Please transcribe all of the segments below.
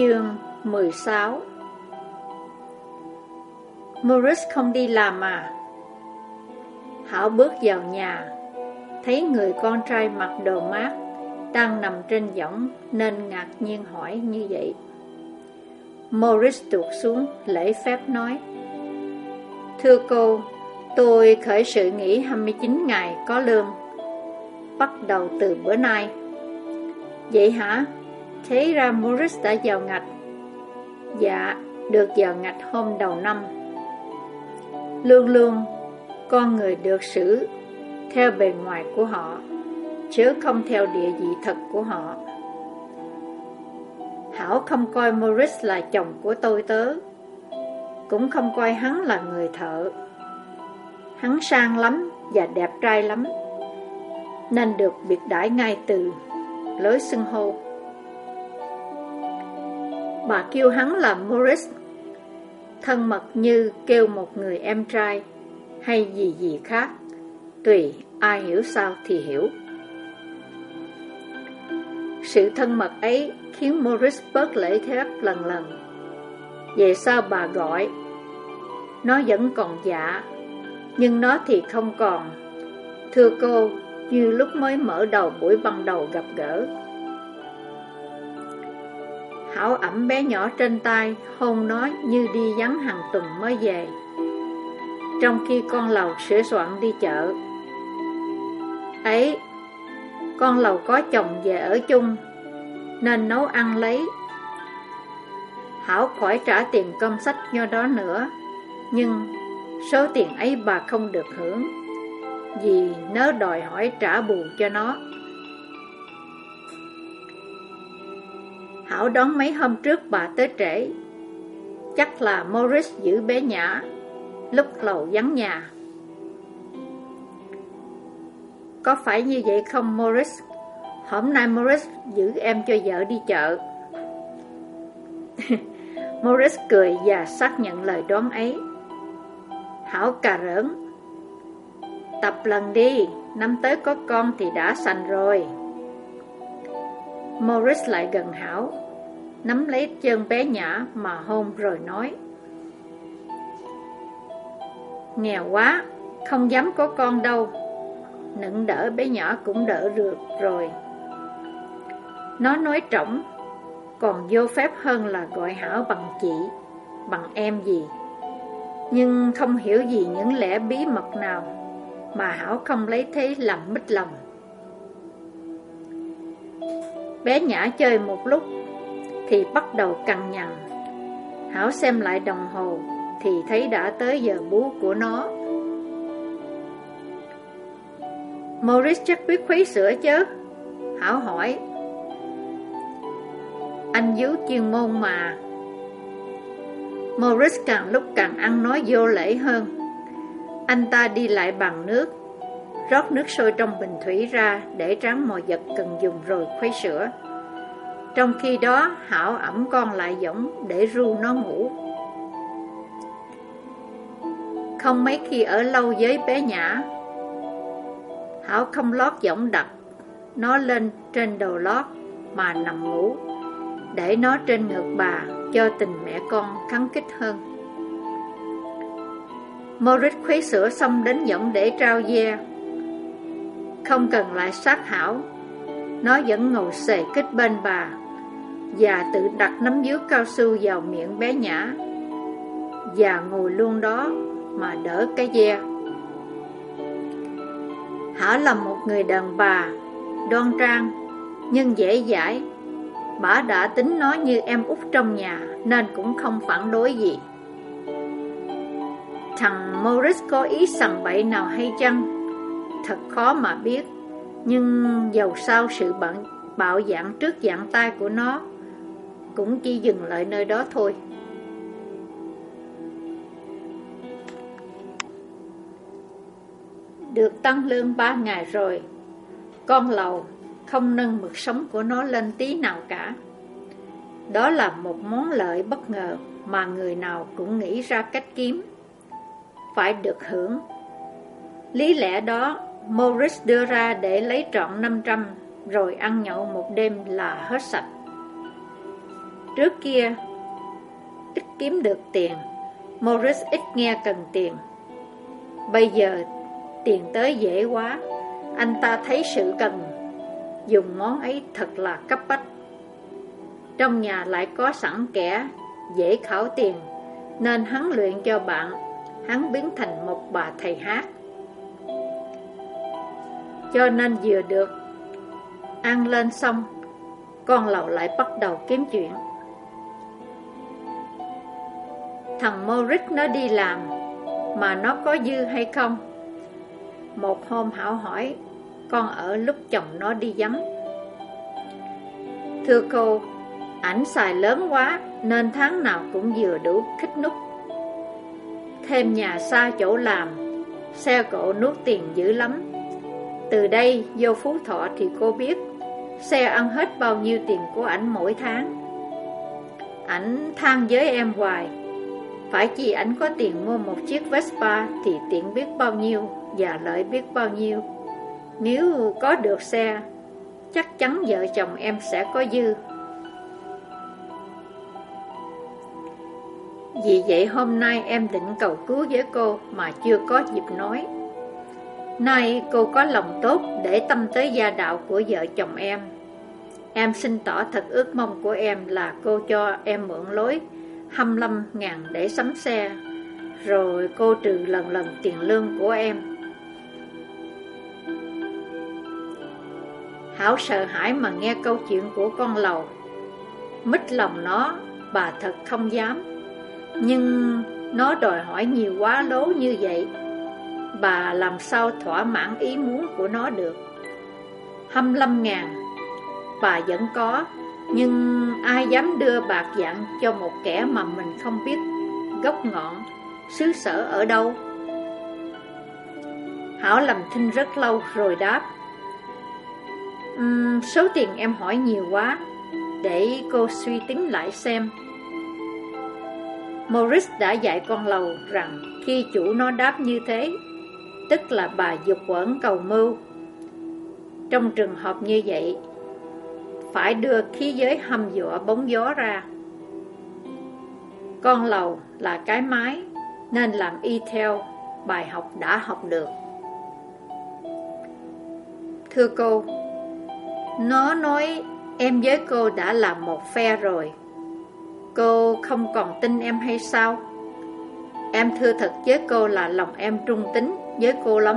Chương 16 Morris không đi làm à? Hảo bước vào nhà, thấy người con trai mặc đồ mát, đang nằm trên võng nên ngạc nhiên hỏi như vậy. Morris tuột xuống, lễ phép nói Thưa cô, tôi khởi sự nghỉ 29 ngày có lương, bắt đầu từ bữa nay. Vậy hả? Thế ra Morris đã vào ngạch. Dạ, được vào ngạch hôm đầu năm. Luôn luôn, con người được xử theo bề ngoài của họ Chứ không theo địa vị thật của họ. Hảo không coi Morris là chồng của tôi tớ Cũng không coi hắn là người thợ. Hắn sang lắm và đẹp trai lắm Nên được biệt đãi ngay từ lối xưng hô. Bà kêu hắn là Morris. Thân mật như kêu một người em trai, Hay gì gì khác, Tùy ai hiểu sao thì hiểu. Sự thân mật ấy khiến Morris bớt lễ phép lần lần. Về sao bà gọi, Nó vẫn còn dạ Nhưng nó thì không còn. Thưa cô, Như lúc mới mở đầu buổi ban đầu gặp gỡ áo ẩm bé nhỏ trên tay, hôn nó như đi vắng hàng tuần mới về. Trong khi con lầu sửa soạn đi chợ. Ấy, con lầu có chồng về ở chung, nên nấu ăn lấy. Hảo khỏi trả tiền công sách nho đó nữa, nhưng số tiền ấy bà không được hưởng, vì nó đòi hỏi trả bù cho nó. Hảo đón mấy hôm trước bà tới trễ. Chắc là Morris giữ bé nhã, Lúc lầu vắng nhà. Có phải như vậy không Morris? Hôm nay Morris giữ em cho vợ đi chợ. Morris cười và xác nhận lời đoán ấy. Hảo cà rỡn. Tập lần đi, Năm tới có con thì đã sành rồi. Morris lại gần Hảo Nắm lấy chân bé nhã mà hôn rồi nói. Nghèo quá, không dám có con đâu Nựng đỡ bé nhỏ cũng đỡ được rồi. Nó nói trọng Còn vô phép hơn là gọi Hảo bằng chị Bằng em gì. Nhưng không hiểu gì những lẽ bí mật nào Mà Hảo không lấy thế làm mít lòng. Bé Nhã chơi một lúc Thì bắt đầu cằn nhằn. Hảo xem lại đồng hồ Thì thấy đã tới giờ bú của nó. Morris chắc biết khuấy sữa chứ? Hảo hỏi. Anh díu chuyên môn mà. Morris càng lúc càng ăn nói vô lễ hơn. Anh ta đi lại bằng nước rót nước sôi trong bình thủy ra để tráng mọi vật cần dùng rồi khuấy sữa. Trong khi đó, Hảo ẩm con lại giống để ru nó ngủ. Không mấy khi ở lâu với bé Nhã, Hảo không lót giỏng đặt nó lên trên đầu lót mà nằm ngủ, để nó trên ngực bà cho tình mẹ con kháng kích hơn. Morris khuấy sữa xong đến giọng để trao dê không cần lại sát hảo. Nó vẫn ngồi xề kích bên bà Và tự đặt nắm dứa cao su vào miệng bé nhã Và ngồi luôn đó mà đỡ cái ve. Hảo là một người đàn bà Đoan trang Nhưng dễ dãi. Bà đã tính nó như em út trong nhà Nên cũng không phản đối gì. Thằng Morris có ý sằng bậy nào hay chăng? Thật khó mà biết. Nhưng dầu sao sự bận, bạo dạng trước dạng tay của nó Cũng chỉ dừng lại nơi đó thôi. Được tăng lương ba ngày rồi, Con lầu không nâng mực sống của nó lên tí nào cả. Đó là một món lợi bất ngờ mà người nào cũng nghĩ ra cách kiếm. Phải được hưởng. Lý lẽ đó Morris đưa ra để lấy trọn 500 Rồi ăn nhậu một đêm là hết sạch Trước kia, ít kiếm được tiền, Morris ít nghe cần tiền. Bây giờ, tiền tới dễ quá, anh ta thấy sự cần, dùng món ấy thật là cấp bách. Trong nhà lại có sẵn kẻ, dễ khảo tiền, nên hắn luyện cho bạn, hắn biến thành một bà thầy hát. Cho nên vừa được Ăn lên xong, Con lầu lại bắt đầu kiếm chuyện. Thằng Moritz nó đi làm, Mà nó có dư hay không? Một hôm Hảo hỏi, Con ở lúc chồng nó đi vắng. Thưa cô, Ảnh xài lớn quá, Nên tháng nào cũng vừa đủ khích nút. Thêm nhà xa chỗ làm, Xe cộ nuốt tiền dữ lắm từ đây, vô Phú Thọ thì cô biết Xe ăn hết bao nhiêu tiền của ảnh mỗi tháng. Ảnh than với em hoài, Phải chỉ ảnh có tiền mua một chiếc Vespa Thì tiện biết bao nhiêu Và lợi biết bao nhiêu. Nếu có được xe, Chắc chắn vợ chồng em sẽ có dư. Vì vậy hôm nay em định cầu cứu với cô Mà chưa có dịp nói. Nay cô có lòng tốt để tâm tới gia đạo của vợ chồng em. Em xin tỏ thật ước mong của em là cô cho em mượn lối 25 ngàn để sắm xe Rồi cô trừ lần lần tiền lương của em. Hảo sợ hãi mà nghe câu chuyện của con lầu. Mít lòng nó, bà thật không dám. Nhưng nó đòi hỏi nhiều quá lố như vậy. Bà làm sao thỏa mãn ý muốn của nó được. 25 ngàn Bà vẫn có Nhưng ai dám đưa bạc dạng cho một kẻ mà mình không biết Gốc ngọn, xứ sở ở đâu? Hảo làm thinh rất lâu rồi đáp um, Số tiền em hỏi nhiều quá Để cô suy tính lại xem. Morris đã dạy con lầu rằng Khi chủ nó đáp như thế tức là bà dục quẩn cầu mưu. Trong trường hợp như vậy, phải đưa khí giới hâm dọa bóng gió ra. Con lầu là cái máy, nên làm y theo bài học đã học được. Thưa cô, nó nói em với cô đã làm một phe rồi. Cô không còn tin em hay sao? Em thưa thật với cô là lòng em trung tính với cô lắm.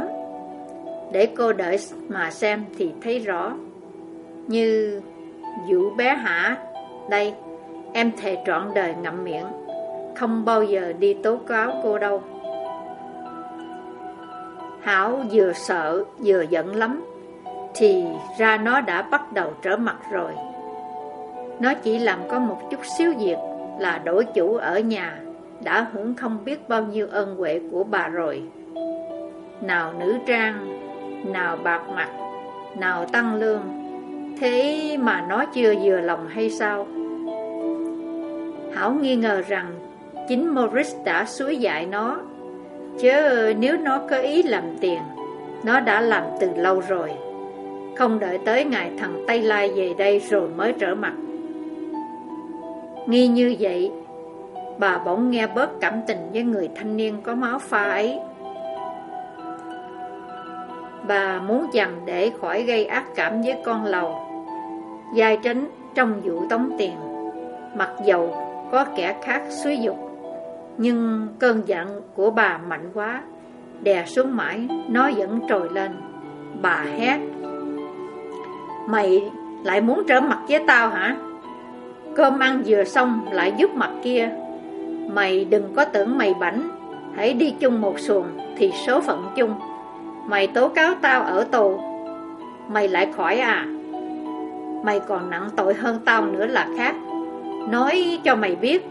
Để cô đợi mà xem thì thấy rõ. Như Vũ bé hả, Đây, Em thề trọn đời ngậm miệng, Không bao giờ đi tố cáo cô đâu. Hảo vừa sợ vừa giận lắm, Thì ra nó đã bắt đầu trở mặt rồi. Nó chỉ làm có một chút xíu việc Là đổi chủ ở nhà, Đã hưởng không biết bao nhiêu ơn huệ của bà rồi nào nữ trang, nào bạc mặt, nào tăng lương. Thế mà nó chưa vừa lòng hay sao? Hảo nghi ngờ rằng chính Morris đã suối dạy nó, chứ nếu nó có ý làm tiền, nó đã làm từ lâu rồi. Không đợi tới ngày thằng Tây Lai về đây rồi mới trở mặt. Nghi như vậy, bà bỗng nghe bớt cảm tình với người thanh niên có máu pha ấy. Bà muốn dằn để khỏi gây ác cảm với con lầu. Giai tránh trong vụ tống tiền. Mặc dầu có kẻ khác suy dục, Nhưng cơn giận của bà mạnh quá. Đè xuống mãi, Nó vẫn trồi lên. Bà hét, Mày lại muốn trở mặt với tao hả? Cơm ăn vừa xong lại giúp mặt kia. Mày đừng có tưởng mày bảnh. Hãy đi chung một xuồng Thì số phận chung. Mày tố cáo tao ở tù. Mày lại khỏi à. Mày còn nặng tội hơn tao nữa là khác. Nói cho mày biết,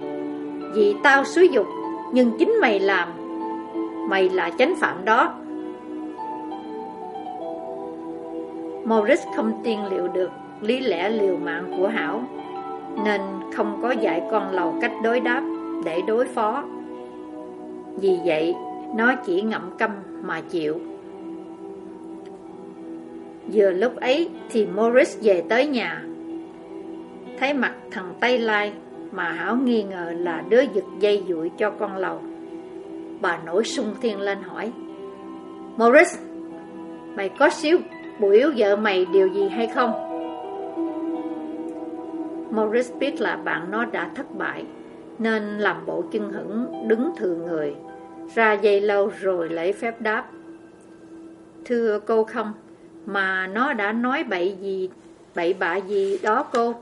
Vì tao xúi dục, Nhưng chính mày làm. Mày là chánh phạm đó. Morris không tiên liệu được lý lẽ liều mạng của Hảo, Nên không có dạy con lầu cách đối đáp để đối phó. Vì vậy, nó chỉ ngậm câm mà chịu. Vừa lúc ấy thì Morris về tới nhà Thấy mặt thằng Tây Lai mà Hảo nghi ngờ là đứa giật dây dụi cho con lầu. Bà nổi sung thiên lên hỏi, Morris, mày có xíu biểu vợ mày điều gì hay không? Morris biết là bạn nó đã thất bại, nên làm bộ chân hững đứng thừa người, ra dây lâu rồi lấy phép đáp. Thưa cô không, mà nó đã nói bậy gì, bậy bạ gì đó cô.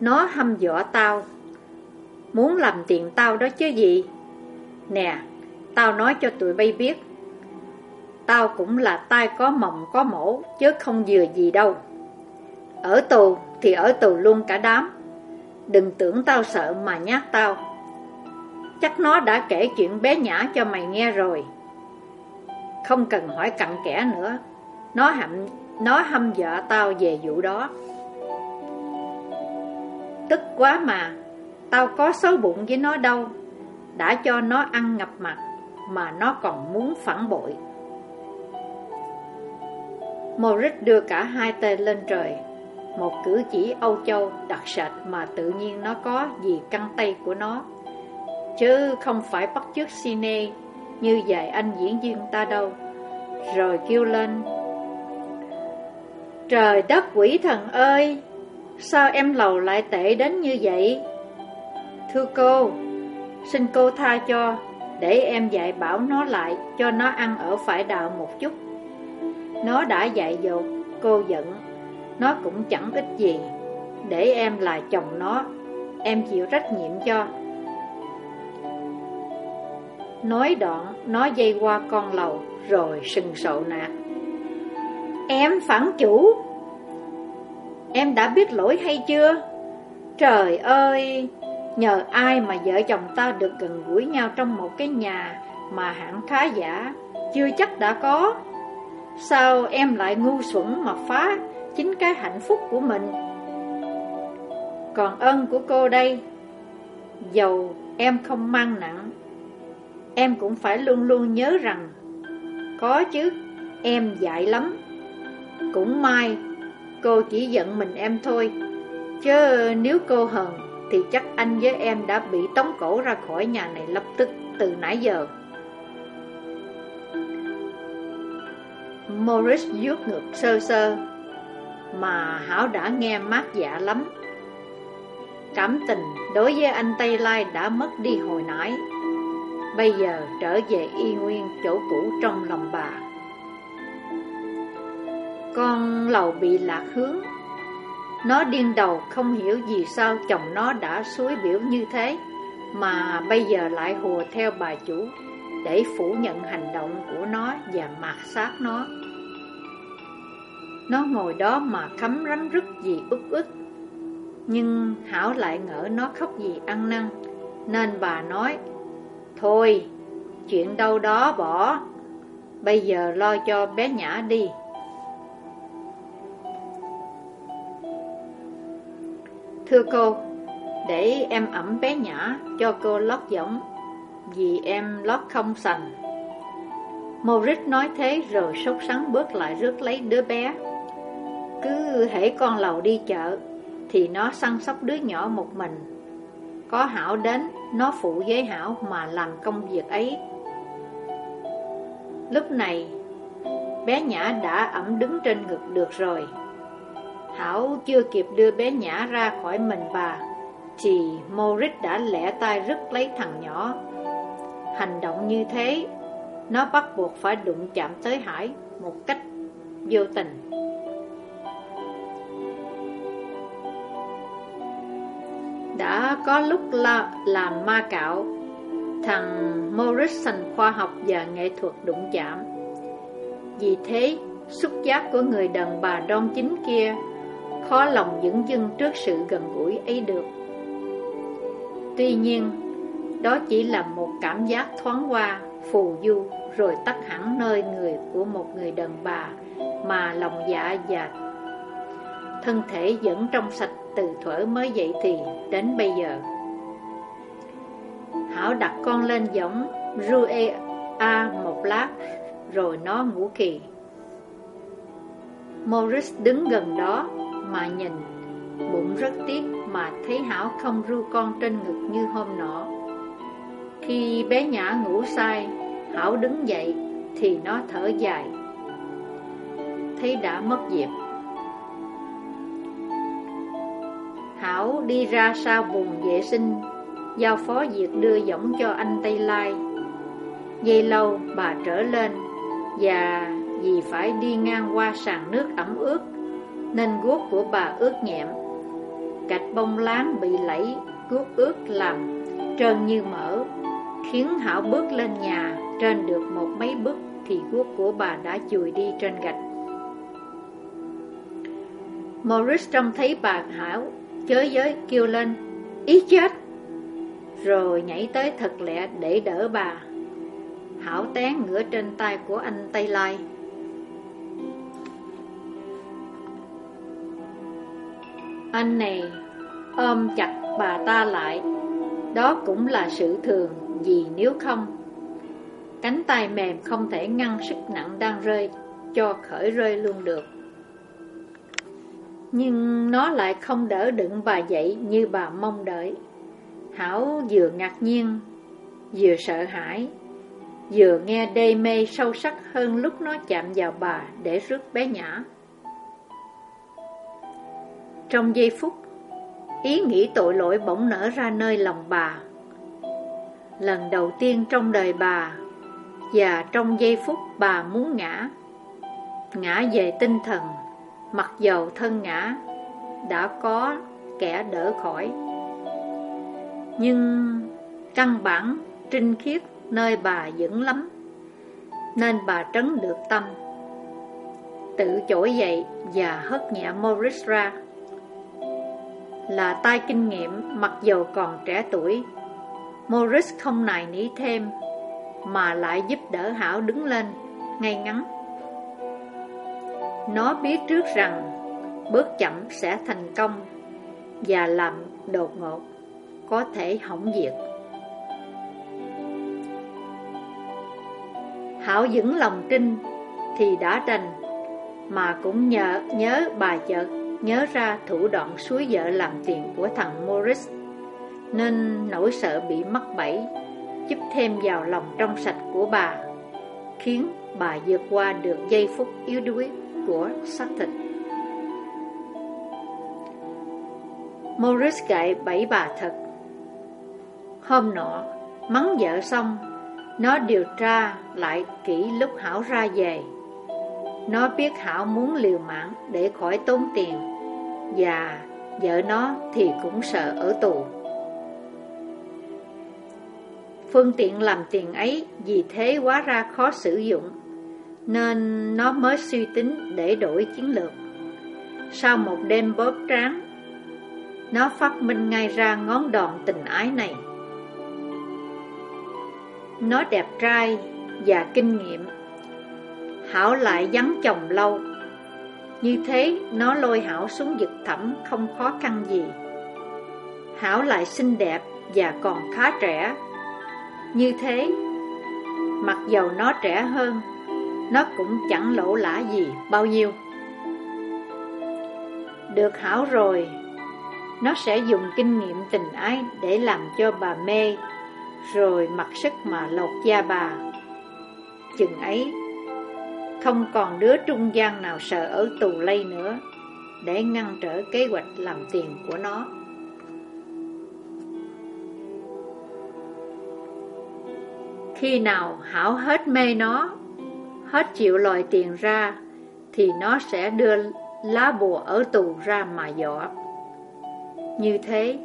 Nó hăm dọa tao. Muốn làm tiền tao đó chứ gì? Nè Tao nói cho tụi bay biết. Tao cũng là tai có mộng có mổ Chứ không vừa gì đâu. Ở tù thì ở tù luôn cả đám. Đừng tưởng tao sợ mà nhát tao. Chắc nó đã kể chuyện bé nhã cho mày nghe rồi. Không cần hỏi cặn kẽ nữa. Nó hậm, nó hâm dọa tao về vụ đó. Tức quá mà. Tao có xấu bụng với nó đâu. Đã cho nó ăn ngập mặt Mà nó còn muốn phản bội. Morris đưa cả hai tên lên trời. Một cử chỉ Âu Châu đặc sệt mà tự nhiên nó có vì căng tay của nó. Chứ không phải bắt chước cine như dạy anh diễn viên ta đâu Rồi kêu lên Trời đất quỷ thần ơi Sao em lầu lại tệ đến như vậy? Thưa cô, xin cô tha cho, để em dạy bảo nó lại cho nó ăn ở phải đạo một chút. Nó đã dạy dột, cô giận, nó cũng chẳng ích gì. Để em là chồng nó, em chịu trách nhiệm cho. Nói đoạn, nó dây qua con lầu, rồi sừng sộ nạt. Em phản chủ! Em đã biết lỗi hay chưa? Trời ơi! Nhờ ai mà vợ chồng ta được gần gũi nhau trong một cái nhà mà hạng khá giả chưa chắc đã có? Sao em lại ngu xuẩn mà phá chính cái hạnh phúc của mình? Còn ân của cô đây, dầu em không mang nặng, em cũng phải luôn luôn nhớ rằng, có chứ, em dại lắm. Cũng may cô chỉ giận mình em thôi Chứ nếu cô hờn Thì chắc anh với em đã bị tống cổ ra khỏi nhà này lập tức từ nãy giờ. Morris vuốt ngược sơ sơ Mà Hảo đã nghe mát dạ lắm. Cảm tình đối với anh Tây Lai đã mất đi hồi nãy. Bây giờ trở về y nguyên chỗ cũ trong lòng bà. Con lầu bị lạc hướng. Nó điên đầu, không hiểu vì sao chồng nó đã suối biểu như thế, Mà bây giờ lại hùa theo bà chủ Để phủ nhận hành động của nó và mạt sát nó. Nó ngồi đó mà khấm rắm rứt gì ức ức, Nhưng Hảo lại ngỡ nó khóc vì ăn năn, Nên bà nói Thôi, chuyện đâu đó bỏ Bây giờ lo cho bé Nhã đi Thưa cô, để em ẩm bé nhã cho cô lót giống vì em lót không sành. Morris nói thế rồi sốt sắng bước lại rước lấy đứa bé. Cứ hễ con lầu đi chợ, thì nó săn sóc đứa nhỏ một mình. Có Hảo đến, nó phụ với Hảo mà làm công việc ấy. Lúc này, bé Nhã đã ẩm đứng trên ngực được rồi. Hảo chưa kịp đưa bé Nhã ra khỏi mình bà Thì Morris đã lẻ tay rứt lấy thằng nhỏ Hành động như thế Nó bắt buộc phải đụng chạm tới Hải Một cách vô tình Đã có lúc la, làm ma cạo Thằng Morrison khoa học và nghệ thuật đụng chạm Vì thế, xúc giác của người đàn bà đoan chính kia khó lòng dững dưng trước sự gần gũi ấy được. Tuy nhiên, đó chỉ là một cảm giác thoáng qua, phù du, rồi tắt hẳn nơi người của một người đàn bà mà lòng dạ và thân thể vẫn trong sạch từ thuở mới dậy thì đến bây giờ. Hảo đặt con lên giống Rue A một lát, rồi nó ngủ kỳ. Morris đứng gần đó mà nhìn Bụng rất tiếc mà thấy Hảo không ru con trên ngực như hôm nọ Khi bé Nhã ngủ say Hảo đứng dậy thì nó thở dài Thấy đã mất dịp Hảo đi ra sau buồng vệ sinh, Giao phó việc đưa giỏng cho anh Tây Lai. Dây lâu, bà trở lên Và vì phải đi ngang qua sàn nước ẩm ướt, Nên guốc của bà ướt nhẹm. Gạch bông láng bị lẫy, Guốc ướt làm trơn như mỡ, Khiến Hảo bước lên nhà. Trên được một mấy bước Thì guốc của bà đã chùi đi trên gạch. Morris trông thấy bà Hảo Chới giới kêu lên. Ý chết. Rồi nhảy tới thật lẹ để đỡ bà. Hảo tán ngửa trên tay của anh Tây Lai. Anh này ôm chặt bà ta lại. Đó cũng là sự thường, Vì nếu không, Cánh tay mềm không thể ngăn sức nặng đang rơi Cho khởi rơi luôn được. Nhưng nó lại không đỡ đựng bà dậy Như bà mong đợi. Hảo vừa ngạc nhiên, Vừa sợ hãi, Vừa nghe đê mê sâu sắc hơn lúc nó chạm vào bà để rước bé nhã. Trong giây phút, Ý nghĩ tội lỗi bỗng nở ra nơi lòng bà. Lần đầu tiên trong đời bà, Và trong giây phút bà muốn ngã Ngã về tinh thần. Mặc dầu thân ngã, Đã có kẻ đỡ khỏi. Nhưng căn bản trinh khiết nơi bà vững lắm, Nên bà trấn được tâm. Tự trỗi dậy và hất nhẹ Morris ra. Là tay kinh nghiệm, mặc dầu còn trẻ tuổi Morris không nài nỉ thêm, Mà lại giúp đỡ Hảo đứng lên ngay ngắn. Nó biết trước rằng Bước chậm sẽ thành công Và làm đột ngột Có thể hỏng việc. Hảo vững lòng trinh thì đã đành Mà cũng nhớ, nhớ bà chợt Nhớ ra thủ đoạn suối vợ làm tiền của thằng Morris Nên nỗi sợ bị mắc bẫy Giúp thêm vào lòng trong sạch của bà Khiến bà vượt qua được giây phút yếu đuối của xác thịt. Morris gậy bảy bà thật. Hôm nọ, mắng vợ xong nó điều tra lại kỹ lúc Hảo ra về. Nó biết Hảo muốn liều mạng để khỏi tốn tiền Và vợ nó thì cũng sợ ở tù. Phương tiện làm tiền ấy vì thế quá ra khó sử dụng. Nên nó mới suy tính để đổi chiến lược. Sau một đêm bóp tráng, Nó phát minh ngay ra ngón đòn tình ái này. Nó đẹp trai và kinh nghiệm, Hảo lại vắng chồng lâu. Như thế, nó lôi Hảo xuống vực thẳm không khó khăn gì. Hảo lại xinh đẹp và còn khá trẻ. Như thế, Mặc dầu nó trẻ hơn nó cũng chẳng lỗ lã gì bao nhiêu Được Hảo rồi Nó sẽ dùng kinh nghiệm tình ái để làm cho bà mê rồi mặc sức mà lột da bà. Chừng ấy, không còn đứa trung gian nào sợ ở tù lây nữa, để ngăn trở kế hoạch làm tiền của nó. Khi nào Hảo hết mê nó, hết chịu lòi tiền ra, thì nó sẽ đưa lá bùa ở tù ra mà dọa. Như thế,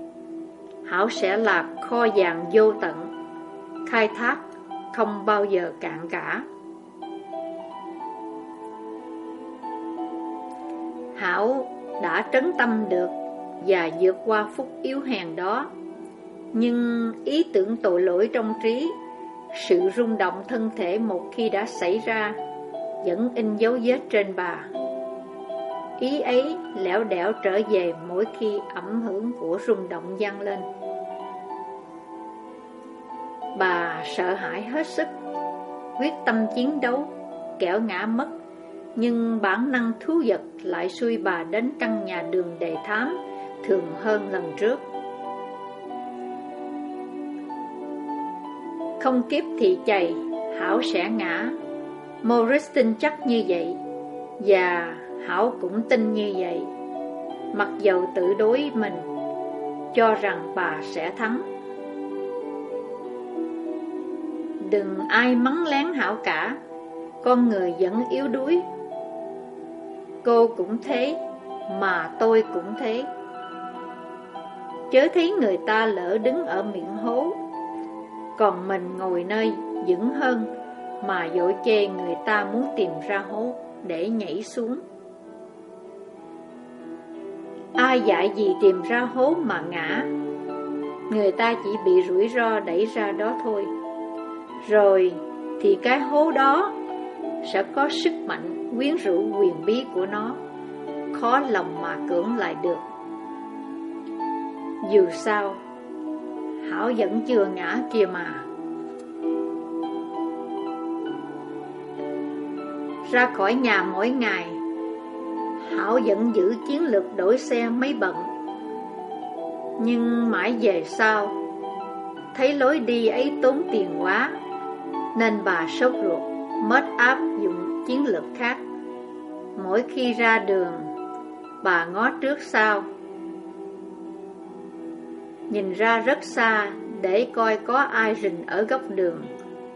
Hảo sẽ là kho vàng vô tận khai thác không bao giờ cạn cả. Hảo đã trấn tâm được và vượt qua phút yếu hèn đó. Nhưng ý tưởng tội lỗi trong trí, sự rung động thân thể một khi đã xảy ra, vẫn in dấu vết trên bà. Ý ấy lẻo đẻo trở về mỗi khi ẩm hưởng của rung động vang lên. Bà sợ hãi hết sức Quyết tâm chiến đấu Kẻo ngã mất Nhưng bản năng thú vật lại xui bà đến căn nhà đường đề thám thường hơn lần trước. Không kiếp thì chày, Hảo sẽ ngã. Morris tin chắc như vậy, và Hảo cũng tin như vậy. Mặc dầu tự đối mình, cho rằng bà sẽ thắng. Đừng ai mắng lén Hảo cả, con người vẫn yếu đuối. Cô cũng thế, mà tôi cũng thế. Chớ thấy người ta lỡ đứng ở miệng hố còn mình ngồi nơi vững hơn Mà dỗ chê người ta muốn tìm ra hố Để nhảy xuống. Ai dạy gì tìm ra hố mà ngã? Người ta chỉ bị rủi ro đẩy ra đó thôi. Rồi thì cái hố đó Sẽ có sức mạnh quyến rũ quyền bí của nó. Khó lòng mà cưỡng lại được. Dù sao Hảo vẫn chưa ngã kia mà. Ra khỏi nhà mỗi ngày Hảo vẫn giữ chiến lược đổi xe mấy bận. Nhưng mãi về sau, Thấy lối đi ấy tốn tiền quá, Nên bà sốt ruột, Mất áp dụng chiến lược khác. Mỗi khi ra đường, Bà ngó trước sau nhìn ra rất xa để coi có ai rình ở góc đường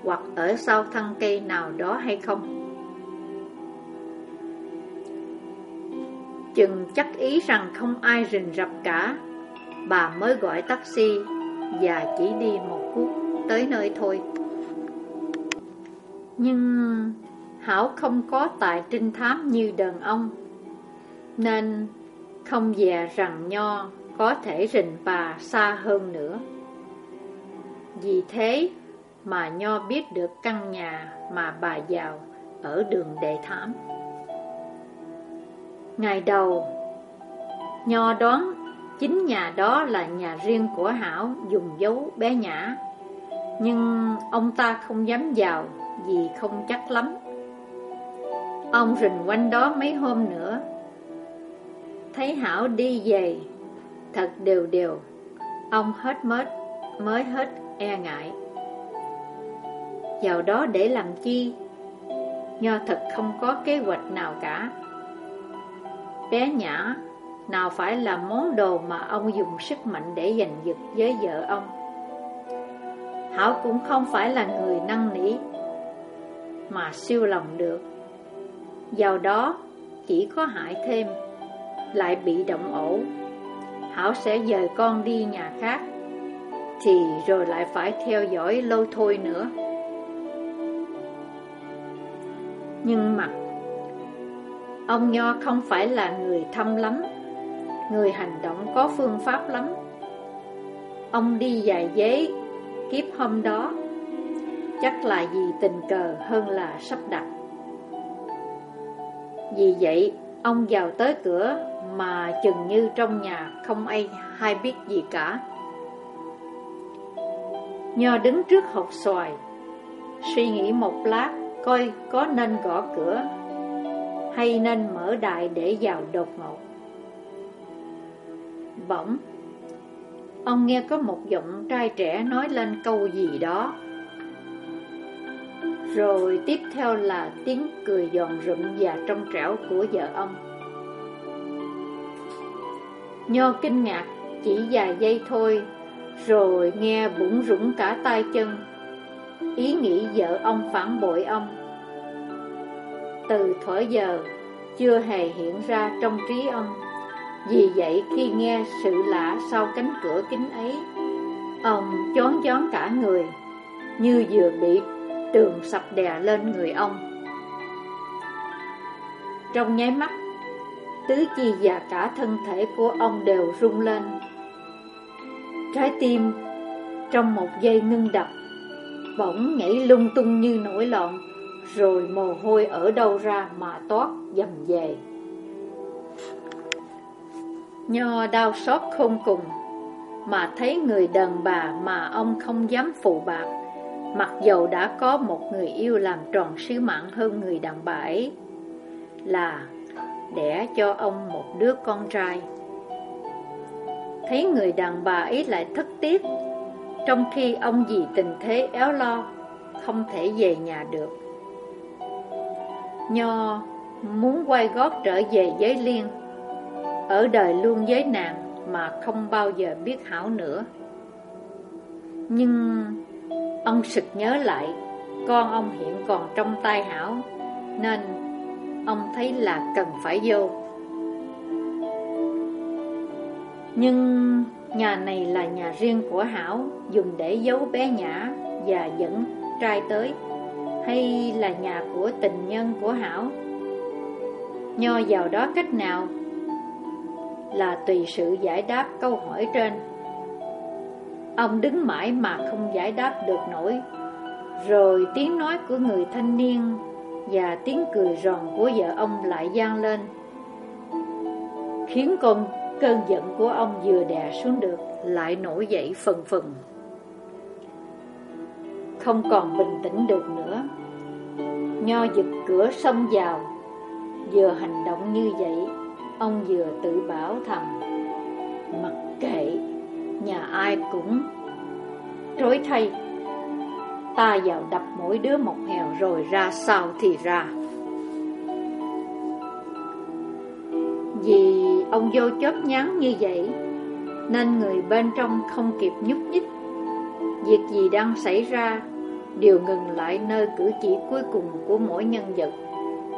hoặc ở sau thân cây nào đó hay không. Chừng chắc ý rằng không ai rình rập cả, bà mới gọi taxi và chỉ đi một phút tới nơi thôi. Nhưng Hảo không có tài trinh thám như đàn ông, nên không dè rằng nho có thể rình bà xa hơn nữa. Vì thế mà Nho biết được căn nhà mà bà giàu ở đường Đệ Thám. Ngày đầu, Nho đoán chính nhà đó là nhà riêng của Hảo dùng dấu bé nhã. Nhưng ông ta không dám vào vì không chắc lắm. Ông rình quanh đó mấy hôm nữa. Thấy Hảo đi về thật đều đều, ông hết mất mới hết e ngại. Vào đó để làm chi? Nho thật không có kế hoạch nào cả. Bé nhã, nào phải là món đồ mà ông dùng sức mạnh để giành giật với vợ ông. Hảo cũng không phải là người năng nỉ, mà siêu lòng được. Vào đó, chỉ có hại thêm, lại bị động ổ Hảo sẽ dời con đi nhà khác. Thì rồi lại phải theo dõi lâu thôi nữa. Nhưng mà, Ông Nho không phải là người thâm lắm. Người hành động có phương pháp lắm. Ông đi dài giấy kiếp hôm đó, Chắc là vì tình cờ hơn là sắp đặt. Vì vậy, ông vào tới cửa mà chừng như trong nhà không ai hay biết gì cả. Nho đứng trước hộp xoài, suy nghĩ một lát coi có nên gõ cửa hay nên mở đại để vào đột ngột. Bỗng, ông nghe có một giọng trai trẻ nói lên câu gì đó. Rồi tiếp theo là tiếng cười giòn rụm và trong trẻo của vợ ông. Nho kinh ngạc, chỉ vài giây thôi, Rồi nghe bụng rủng cả tay chân. Ý nghĩ vợ ông phản bội ông. Từ thuở giờ, Chưa hề hiện ra trong trí ông. Vì vậy khi nghe sự lạ sau cánh cửa kính ấy, Ông chón chón cả người, Như vừa bị tường sập đè lên người ông. Trong nháy mắt tứ chi và cả thân thể của ông đều rung lên. Trái tim trong một giây ngưng đập, bỗng nhảy lung tung như nổi loạn, rồi mồ hôi ở đâu ra mà toát dầm về. Nho đau xót không cùng, mà thấy người đàn bà mà ông không dám phụ bạc, mặc dầu đã có một người yêu làm tròn sứ mạng hơn người đàn bà ấy. là đẻ cho ông một đứa con trai. Thấy người đàn bà ấy lại thất tiếc, trong khi ông vì tình thế éo lo, không thể về nhà được. Nho muốn quay gót trở về giới liên, ở đời luôn với nàng mà không bao giờ biết Hảo nữa. Nhưng ông sực nhớ lại, con ông hiện còn trong tay Hảo, nên ông thấy là cần phải vô. Nhưng nhà này là nhà riêng của Hảo, dùng để giấu bé Nhã và dẫn trai tới, hay là nhà của tình nhân của Hảo? Nho vào đó cách nào? Là tùy sự giải đáp câu hỏi trên. Ông đứng mãi mà không giải đáp được nổi. Rồi tiếng nói của người thanh niên và tiếng cười ròn của vợ ông lại gian lên. Khiến con cơn giận của ông vừa đè xuống được, Lại nổi dậy phần phần Không còn bình tĩnh được nữa. Nho giật cửa xông vào. Vừa hành động như vậy, Ông vừa tự bảo thầm, Mặc kệ, Nhà ai cũng Trối thay. Ta vào đập mỗi đứa một hèo rồi ra sao thì ra. Vì ông vô chớp nhắn như vậy, Nên người bên trong không kịp nhúc nhích. Việc gì đang xảy ra Đều ngừng lại nơi cử chỉ cuối cùng của mỗi nhân vật,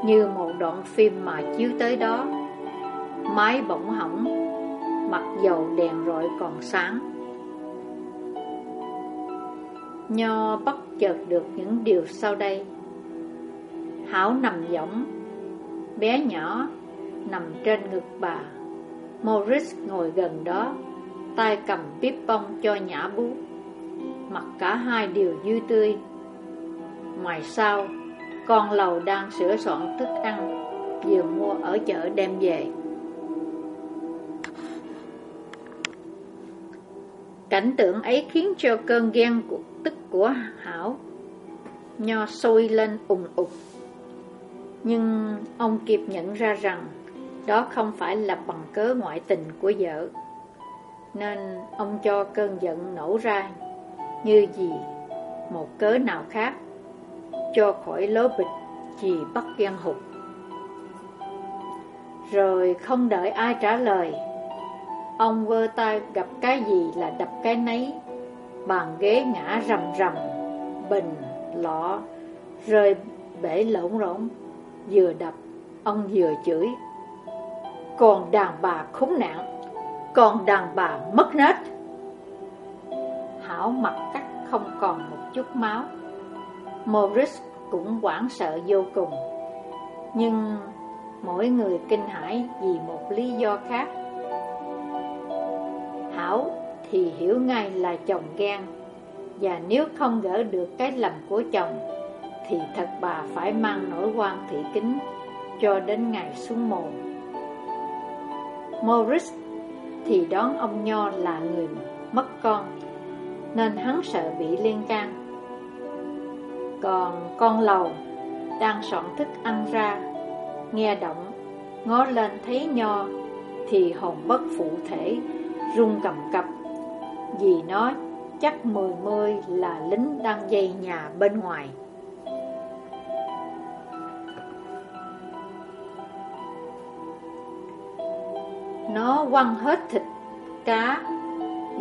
Như một đoạn phim mà chiếu tới đó. Máy bỗng hỏng mặc dầu đèn rọi còn sáng. Nho bắt chợt được những điều sau đây. Hảo nằm võng, Bé nhỏ nằm trên ngực bà. Morris ngồi gần đó, tay cầm bíp bông cho nhã bú. Mặt cả hai đều vui tươi. Ngoài sau, Con lầu đang sửa soạn thức ăn, Vừa mua ở chợ đem về. Cảnh tượng ấy khiến cho cơn ghen của, tức của Hảo Nho sôi lên ùng ục. Nhưng ông kịp nhận ra rằng Đó không phải là bằng cớ ngoại tình của vợ, Nên ông cho cơn giận nổ ra Như gì một cớ nào khác, Cho khỏi lố bịch chỉ bắt ghen hụt. Rồi không đợi ai trả lời Ông vơ tay gặp cái gì là đập cái nấy. Bàn ghế ngã rầm rầm Bình, lọ Rơi bể lộn rỗng Vừa đập Ông vừa chửi. Còn đàn bà khốn nạn Còn đàn bà mất nết. Hảo mặt cắt không còn một chút máu. Morris cũng hoảng sợ vô cùng. Nhưng mỗi người kinh hãi vì một lý do khác. Hảo thì hiểu ngay là chồng ghen. Và nếu không gỡ được cái lầm của chồng Thì thật bà phải mang nỗi quan thị kính Cho đến ngày xuống mồ. Morris thì đón ông Nho là người mất con Nên hắn sợ bị liên can. Còn con lầu đang soạn thức ăn ra Nghe động, ngó lên thấy Nho Thì hồn bất phụ thể run cầm cập. Vì nó chắc mười mươi là lính đang dây nhà bên ngoài. Nó quăng hết thịt, cá,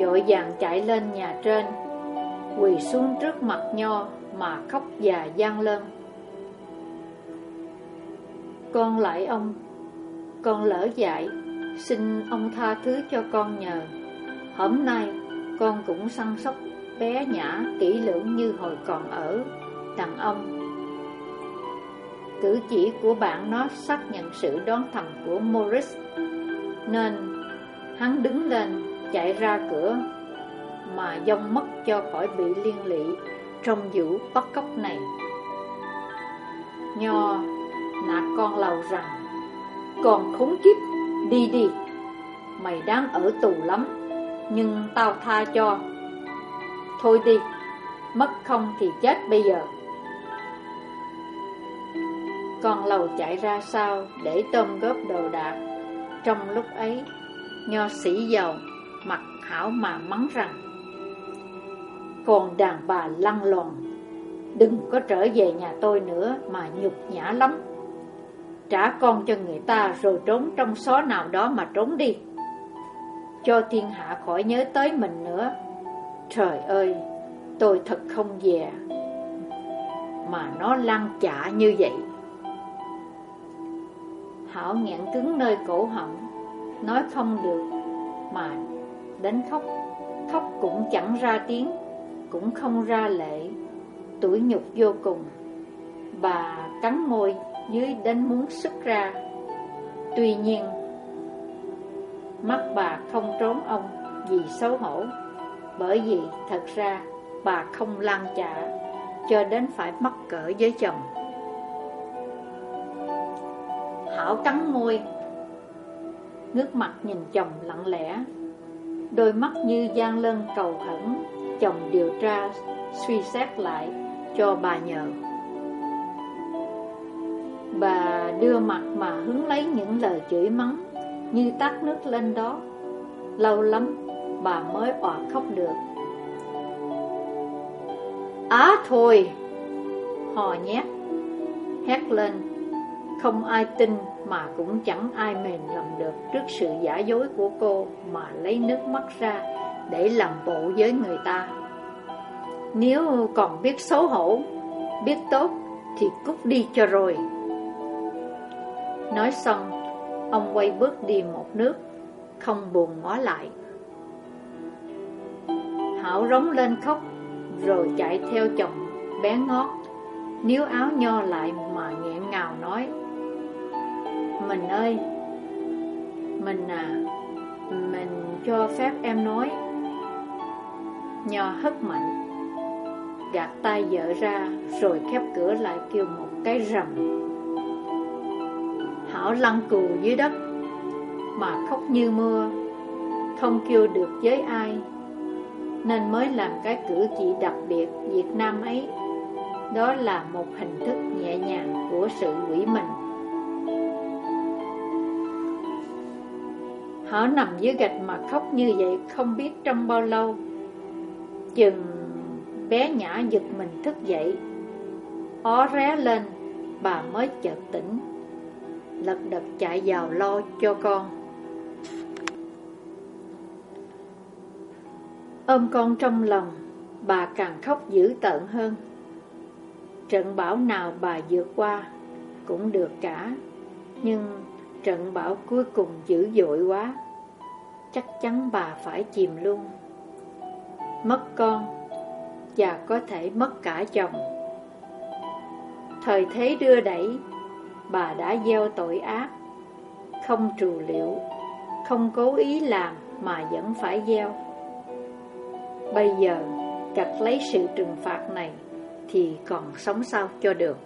Dội vàng chạy lên nhà trên, Quỳ xuống trước mặt nho Mà khóc già gian lên. Con lại ông, Con lỡ dạy Xin ông tha thứ cho con nhờ. Hôm nay, con cũng săn sóc bé nhã kỹ lưỡng như hồi còn ở đàn ông. Cử chỉ của bạn nó xác nhận sự đón thầm của Morris, Nên hắn đứng lên, chạy ra cửa Mà dông mất cho khỏi bị liên lụy trong vụ bắt cóc này. Nho, nạt con lầu rằng, Còn khốn kiếp Đi đi, Mày đang ở tù lắm, Nhưng tao tha cho. Thôi đi, Mất không thì chết bây giờ. Con lầu chạy ra sau để tôm góp đồ đạc. Trong lúc ấy, Nho sĩ giàu Mặt hảo mà mắng rằng, Còn đàn bà lăn lòn Đừng có trở về nhà tôi nữa Mà nhục nhã lắm. Trả con cho người ta Rồi trốn trong xó nào đó mà trốn đi. Cho thiên hạ khỏi nhớ tới mình nữa. Trời ơi, Tôi thật không dè Mà nó lăn chạ như vậy. Hảo nghẹn cứng nơi cổ họng, Nói không được Mà đến khóc. Khóc cũng chẳng ra tiếng, Cũng không ra lệ. Tuổi nhục vô cùng. Bà cắn môi dưới đến muốn xuất ra. Tuy nhiên, Mắt bà không trốn ông Vì xấu hổ, Bởi vì thật ra Bà không lan trả Cho đến phải mắc cỡ với chồng. Hảo cắn môi, Ngước mặt nhìn chồng lặng lẽ, Đôi mắt như gian lân cầu khẩn Chồng điều tra, suy xét lại cho bà nhờ. Bà đưa mặt mà hướng lấy những lời chửi mắng Như tắt nước lên đó. Lâu lắm, bà mới òa khóc được. Á thôi, Hò nhét Hét lên, Không ai tin mà cũng chẳng ai mềm lòng được Trước sự giả dối của cô Mà lấy nước mắt ra Để làm bộ với người ta. Nếu còn biết xấu hổ, Biết tốt Thì cút đi cho rồi. Nói xong, Ông quay bước đi một nước, Không buồn ngó lại. Hảo rống lên khóc, Rồi chạy theo chồng, bé ngót, Níu áo nho lại mà nghẹn ngào nói, Mình ơi, Mình à Mình cho phép em nói. Nho hất mạnh, Gạt tay vợ ra, Rồi khép cửa lại kêu một cái rầm. Lão lăn cù dưới đất, Mà khóc như mưa, Không kêu được với ai, Nên mới làm cái cử chỉ đặc biệt Việt Nam ấy. Đó là một hình thức nhẹ nhàng của sự quỷ mình. Họ nằm dưới gạch mà khóc như vậy Không biết trong bao lâu. Chừng bé nhã giật mình thức dậy, Ó ré lên, Bà mới chợt tỉnh. Lật đật chạy vào lo cho con. Ôm con trong lòng, Bà càng khóc dữ tợn hơn. Trận bão nào bà vượt qua Cũng được cả, Nhưng trận bão cuối cùng dữ dội quá, Chắc chắn bà phải chìm luôn. Mất con Và có thể mất cả chồng. Thời thế đưa đẩy bà đã gieo tội ác, không trù liệu, không cố ý làm mà vẫn phải gieo. Bây giờ, gặt lấy sự trừng phạt này thì còn sống sao cho được.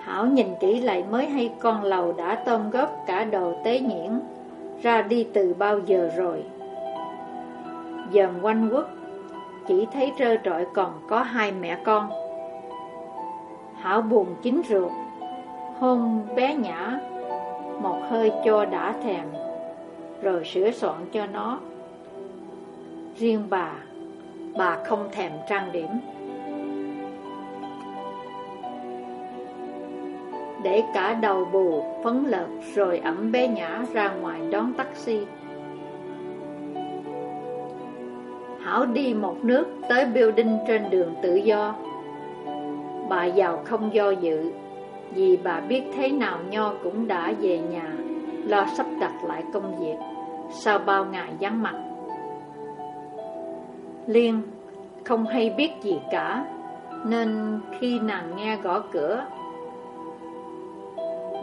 Hảo nhìn kỹ lại mới hay con lầu đã tôm góp cả đồ tế nhuyễn ra đi từ bao giờ rồi. Dần quanh quốc, chỉ thấy trơ trọi còn có hai mẹ con. Hảo buồn chính ruột. Hôn bé nhã, Một hơi cho đã thèm, Rồi sửa soạn cho nó. Riêng bà Bà không thèm trang điểm. Để cả đầu bù phấn lợt Rồi ẩm bé nhã ra ngoài đón taxi. Hảo đi một nước tới building trên đường tự do. Bà giàu không do dự, Vì bà biết thế nào Nho cũng đã về nhà, Lo sắp đặt lại công việc, Sau bao ngày vắng mặt. Liên không hay biết gì cả, Nên khi nàng nghe gõ cửa,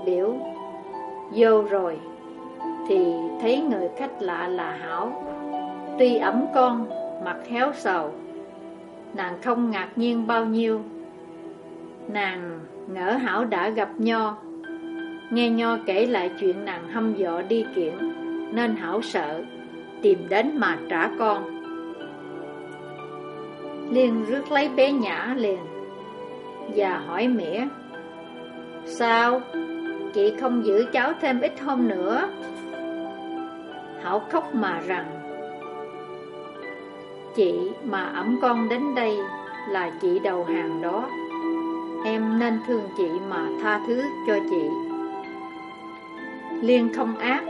Biểu, Vô rồi. Thì thấy người khách lạ là Hảo. Tuy ấm con, Mặt héo sầu, Nàng không ngạc nhiên bao nhiêu Nàng ngỡ hảo đã gặp Nho. Nghe Nho kể lại chuyện nàng hâm dọ đi kiện Nên hảo sợ, Tìm đến mà trả con. Liên rước lấy bé nhã liền Và hỏi mỉa, Sao? Chị không giữ cháu thêm ít hôm nữa? Hảo khóc mà rằng, Chị mà ẩm con đến đây là chị đầu hàng đó. Em nên thương chị mà tha thứ cho chị. Liên không ác,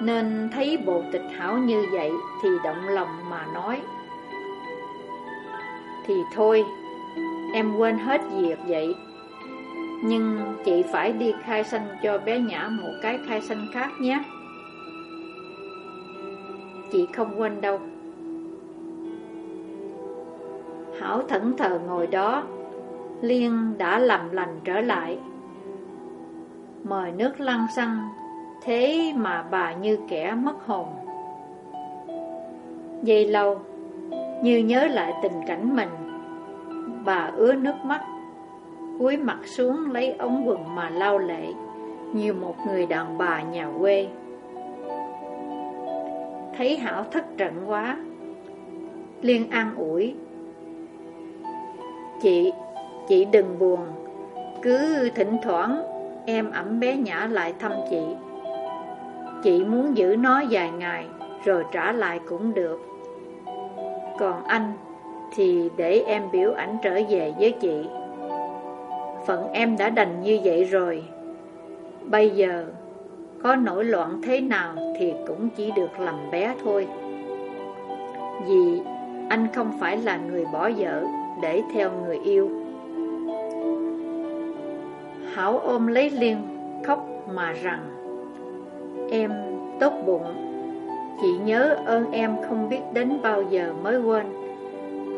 Nên thấy bộ tịch Hảo như vậy Thì động lòng mà nói. Thì thôi, Em quên hết việc vậy. Nhưng chị phải đi khai sanh cho bé Nhã một cái khai sanh khác nhé. Chị không quên đâu. Hảo thẫn thờ ngồi đó. Liên đã làm lành trở lại. Mời nước lăn xăng Thế mà bà như kẻ mất hồn. Dây lâu Như nhớ lại tình cảnh mình Bà ứa nước mắt cúi mặt xuống lấy ống quần mà lau lệ Như một người đàn bà nhà quê. Thấy Hảo thất trận quá Liên an ủi Chị, chị đừng buồn. Cứ thỉnh thoảng, em ẩm bé nhã lại thăm chị. Chị muốn giữ nó vài ngày, Rồi trả lại cũng được. Còn anh Thì để em biểu ảnh trở về với chị. Phận em đã đành như vậy rồi. Bây giờ, Có nổi loạn thế nào Thì cũng chỉ được làm bé thôi. Vì anh không phải là người bỏ vợ Để theo người yêu. Hảo ôm lấy Liên, Khóc mà rằng, Em tốt bụng Chị nhớ ơn em không biết đến bao giờ mới quên.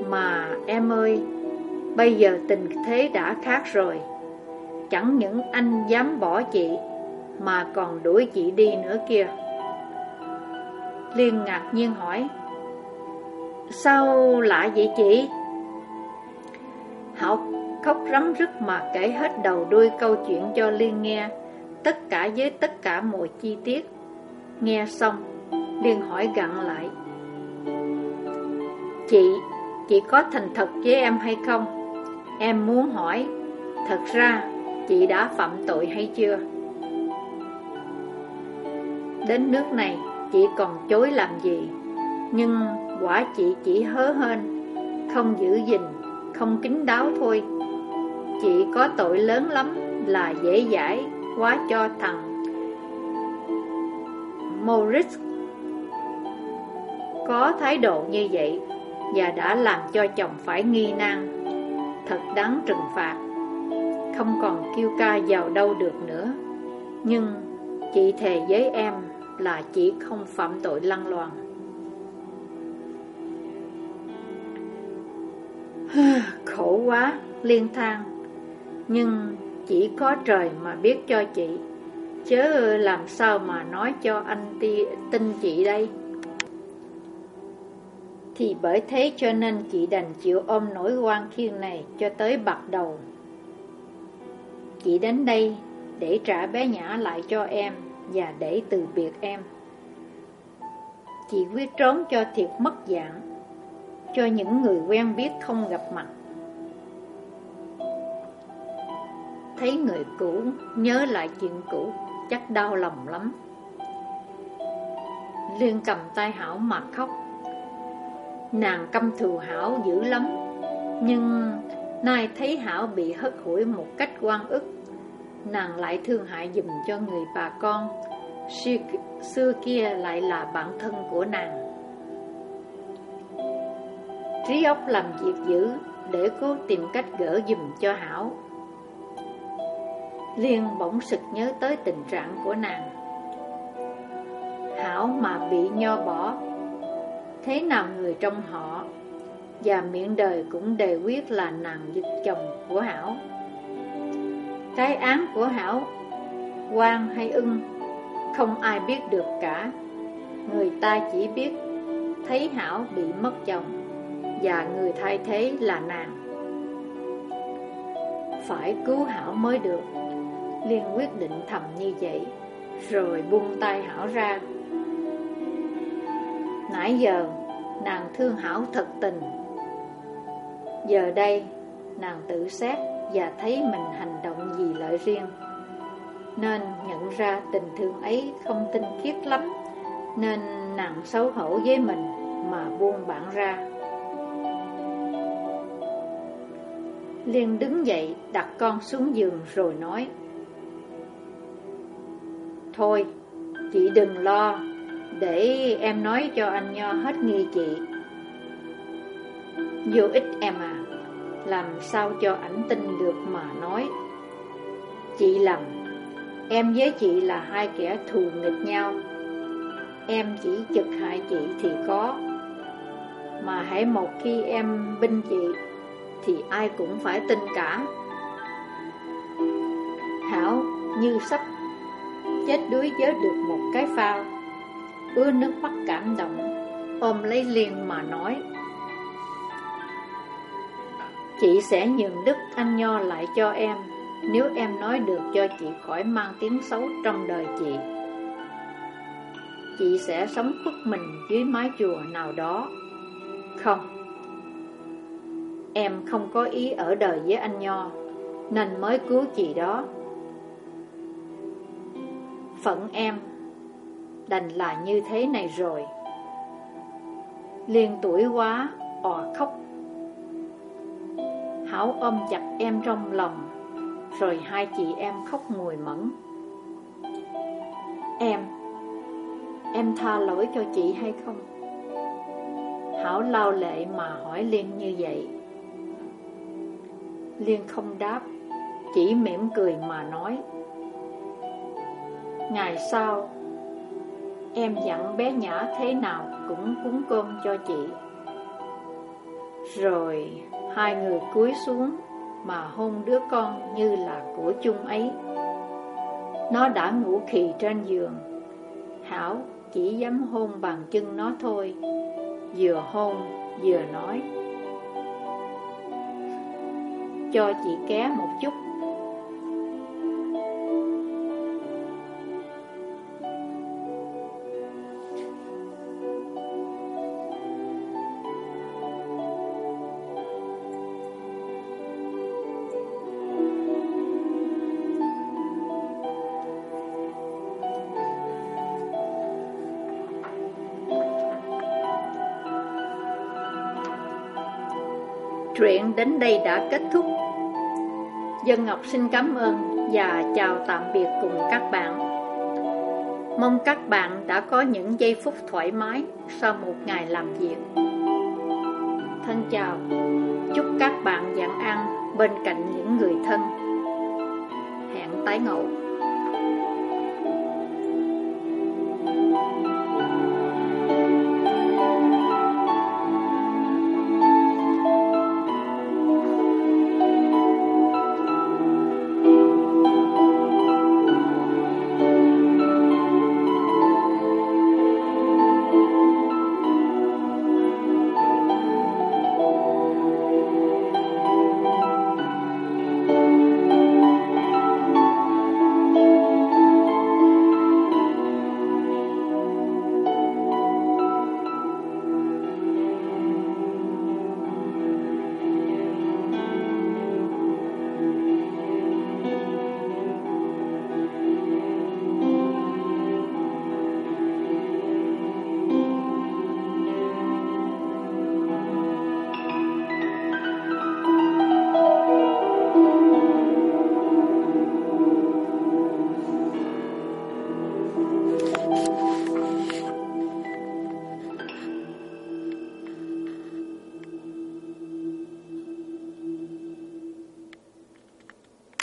Mà em ơi, Bây giờ tình thế đã khác rồi. Chẳng những anh dám bỏ chị, Mà còn đuổi chị đi nữa kia Liên ngạc nhiên hỏi, Sao lạ vậy chị? Hảo khóc rắm rứt mà kể hết đầu đuôi câu chuyện cho Liên nghe tất cả với tất cả mọi chi tiết. Nghe xong, Liên hỏi gặn lại. Chị, chị có thành thật với em hay không? Em muốn hỏi, thật ra chị đã phạm tội hay chưa? Đến nước này, chị còn chối làm gì? Nhưng quả chị chỉ hớ hên, không giữ gìn, không kính đáo thôi. Chị có tội lớn lắm là dễ dãi, quá cho thằng Moritz có thái độ như vậy và đã làm cho chồng phải nghi nan, thật đáng trừng phạt. Không còn kêu ca vào đâu được nữa. Nhưng chị thề với em là chị không phạm tội lăng loàn. Khổ quá, liên thang nhưng chỉ có trời mà biết cho chị. Chớ làm sao mà nói cho anh ti, tin chị đây. Thì bởi thế cho nên chị đành chịu ôm nỗi quan khiên này cho tới bạc đầu. Chị đến đây để trả bé Nhã lại cho em Và để từ biệt em. Chị quyết trốn cho thiệt mất dạng Cho những người quen biết không gặp mặt. Thấy người cũ, nhớ lại chuyện cũ, chắc đau lòng lắm. Liên cầm tay Hảo mà khóc. Nàng căm thù Hảo dữ lắm, nhưng nay thấy Hảo bị hất hủi một cách quan ức, nàng lại thương hại dùm cho người bà con, xưa kia lại là bạn thân của nàng. Trí óc làm việc dữ để cố tìm cách gỡ dùm cho Hảo Liên bỗng sực nhớ tới tình trạng của nàng. Hảo mà bị nho bỏ. Thế nào người trong họ? Và miệng đời cũng đề quyết là nàng giật chồng của Hảo. Cái án của Hảo, quan hay ưng, Không ai biết được cả. Người ta chỉ biết Thấy Hảo bị mất chồng, Và người thay thế là nàng. Phải cứu Hảo mới được. Liên quyết định thầm như vậy Rồi buông tay Hảo ra Nãy giờ nàng thương Hảo thật tình Giờ đây nàng tự xét và thấy mình hành động vì lợi riêng. Nên nhận ra tình thương ấy không tinh khiết lắm, nên nàng xấu hổ với mình mà buông bạn ra. Liên đứng dậy đặt con xuống giường rồi nói Thôi, chị đừng lo, để em nói cho anh Nho hết nghi chị. Vô ích em à, làm sao cho ảnh tin được mà nói. Chị lầm, em với chị là hai kẻ thù nghịch nhau. Em chỉ chực hại chị thì có. Mà hãy một khi em binh chị Thì ai cũng phải tin cả. Hảo như sắp chết đuối vớ được một cái phao. Ưa nước mắt cảm động, Ôm lấy liền mà nói, Chị sẽ nhường đức anh Nho lại cho em, Nếu em nói được cho chị khỏi mang tiếng xấu trong đời chị. Chị sẽ sống khuất mình dưới mái chùa nào đó. Không. Em không có ý ở đời với anh Nho, Nên mới cứu chị đó. Phận em. Đành là như thế này rồi. Liên tuổi quá òa khóc. Hảo ôm chặt em trong lòng, Rồi hai chị em khóc ngùi mẫn. Em Em tha lỗi cho chị hay không? Hảo lao lệ mà hỏi Liên như vậy. Liên không đáp, Chỉ mỉm cười mà nói. Ngày sau, Em dặn bé Nhã thế nào cũng cúng cơm cho chị. Rồi hai người cúi xuống Mà hôn đứa con như là của chung ấy. Nó đã ngủ khì trên giường. Hảo chỉ dám hôn bằng chân nó thôi. Vừa hôn, vừa nói. Cho chị ké một chút. Đến đây đã kết thúc. Dân Ngọc xin cảm ơn và chào tạm biệt cùng các bạn. Mong các bạn đã có những giây phút thoải mái sau một ngày làm việc. Thân chào, chúc các bạn dạng an bên cạnh những người thân. Hẹn tái ngộ.